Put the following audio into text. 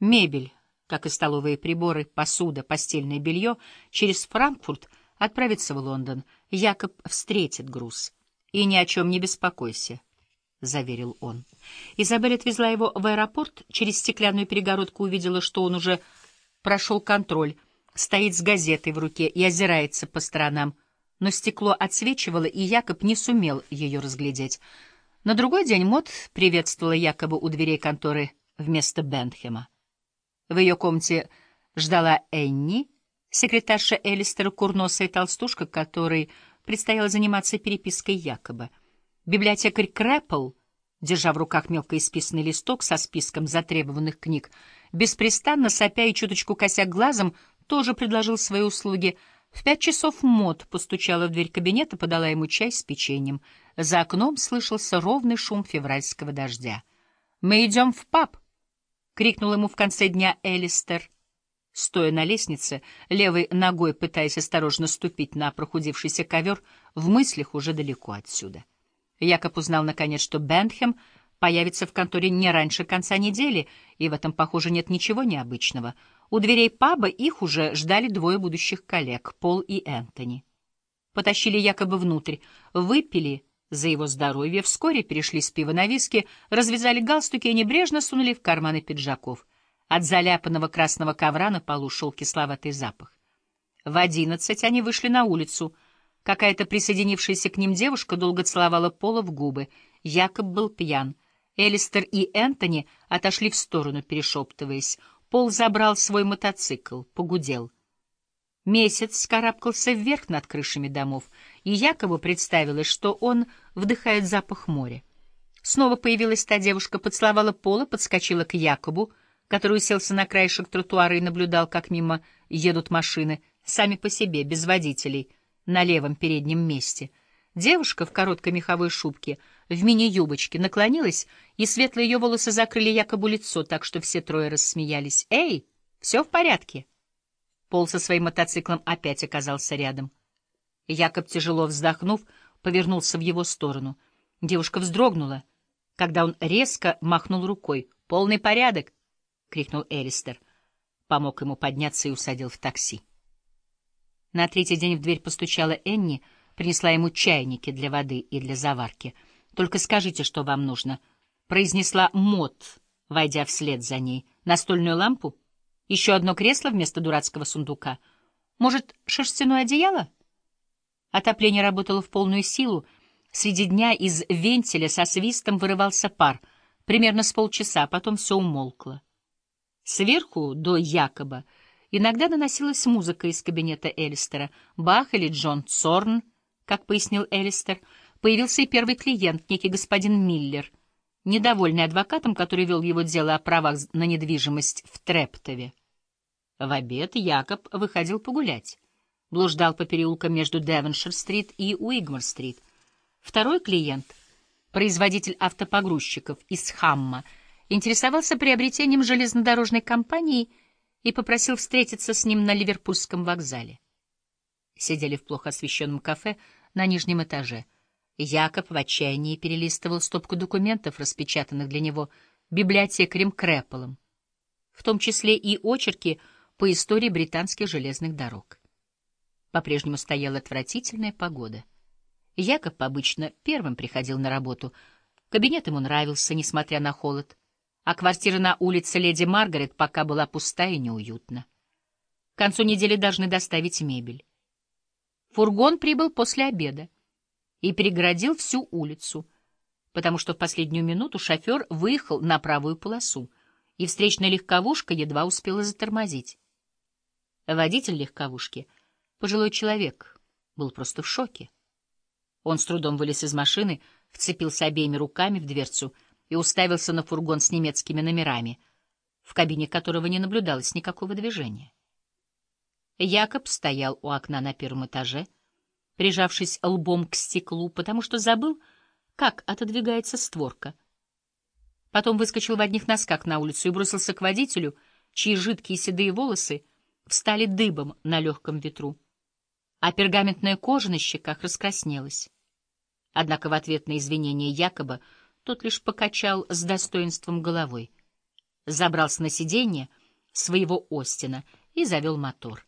Мебель, как и столовые приборы, посуда, постельное белье, через Франкфурт отправится в Лондон. Якоб встретит груз. И ни о чем не беспокойся, — заверил он. Изабель отвезла его в аэропорт, через стеклянную перегородку увидела, что он уже прошел контроль, стоит с газетой в руке и озирается по сторонам. Но стекло отсвечивало, и Якоб не сумел ее разглядеть. На другой день Мот приветствовала Якоба у дверей конторы вместо Бентхема. В ее комнате ждала Энни, секретарша Элистера, курносая толстушка, которой предстояло заниматься перепиской Якоба. Библиотекарь Крэппл, держа в руках мелко исписанный листок со списком затребованных книг, беспрестанно сопя и чуточку кося глазом, тоже предложил свои услуги. В пять часов Мот постучала в дверь кабинета, подала ему чай с печеньем. За окном слышался ровный шум февральского дождя. «Мы идем в паб!» Крикнул ему в конце дня Элистер, стоя на лестнице, левой ногой пытаясь осторожно ступить на прохудившийся ковер, в мыслях уже далеко отсюда. Якоб узнал, наконец, что Бентхем появится в конторе не раньше конца недели, и в этом, похоже, нет ничего необычного. У дверей паба их уже ждали двое будущих коллег, Пол и Энтони. Потащили якобы внутрь, выпили за его здоровье, вскоре перешли с пива на виски, развязали галстуки и небрежно сунули в карманы пиджаков. От заляпанного красного ковра на полу шел кисловатый запах. В одиннадцать они вышли на улицу. Какая-то присоединившаяся к ним девушка долго целовала Пола в губы. Якоб был пьян. Элистер и Энтони отошли в сторону, перешептываясь. Пол забрал свой мотоцикл, погудел — Месяц скарабкался вверх над крышами домов, и якобы представилось, что он вдыхает запах моря. Снова появилась та девушка, поцеловала пола, подскочила к Якобу, который уселся на краешек тротуара и наблюдал, как мимо едут машины, сами по себе, без водителей, на левом переднем месте. Девушка в короткой меховой шубке, в мини-юбочке, наклонилась, и светлые ее волосы закрыли Якобу лицо, так что все трое рассмеялись. «Эй, все в порядке?» Пол со своим мотоциклом опять оказался рядом. Якоб, тяжело вздохнув, повернулся в его сторону. Девушка вздрогнула, когда он резко махнул рукой. «Полный порядок!» — крикнул Эристер. Помог ему подняться и усадил в такси. На третий день в дверь постучала Энни, принесла ему чайники для воды и для заварки. «Только скажите, что вам нужно», — произнесла Мот, войдя вслед за ней. «Настольную лампу?» Еще одно кресло вместо дурацкого сундука. Может, шерстяное одеяло? Отопление работало в полную силу. Среди дня из вентиля со свистом вырывался пар. Примерно с полчаса, потом все умолкло. Сверху, до Якоба, иногда доносилась музыка из кабинета Элистера. Бах или Джон Цорн, как пояснил Элистер. Появился и первый клиент, некий господин Миллер, недовольный адвокатом, который вел его дело о правах на недвижимость в Трептове. В обед Якоб выходил погулять. Блуждал по переулкам между Девоншир-стрит и Уигмор-стрит. Второй клиент, производитель автопогрузчиков из Хамма, интересовался приобретением железнодорожной компании и попросил встретиться с ним на Ливерпульском вокзале. Сидели в плохо освещенном кафе на нижнем этаже. Якоб в отчаянии перелистывал стопку документов, распечатанных для него библиотекарем Крэпполом, в том числе и очерки — по истории британских железных дорог. По-прежнему стояла отвратительная погода. Якоб обычно первым приходил на работу. Кабинет ему нравился, несмотря на холод, а квартира на улице Леди Маргарет пока была пустая и неуютна. К концу недели должны доставить мебель. Фургон прибыл после обеда и перегородил всю улицу, потому что в последнюю минуту шофер выехал на правую полосу, и встречная легковушка едва успела затормозить. Водитель легковушки, пожилой человек, был просто в шоке. Он с трудом вылез из машины, вцепился обеими руками в дверцу и уставился на фургон с немецкими номерами, в кабине которого не наблюдалось никакого движения. Якоб стоял у окна на первом этаже, прижавшись лбом к стеклу, потому что забыл, как отодвигается створка. Потом выскочил в одних носках на улицу и бросился к водителю, чьи жидкие седые волосы — встали дыбом на легком ветру, а пергаментная кожа на щеках раскраснелась. Однако в ответ на извинения Якоба тот лишь покачал с достоинством головой. забрался на сиденье своего Остина и завел мотор.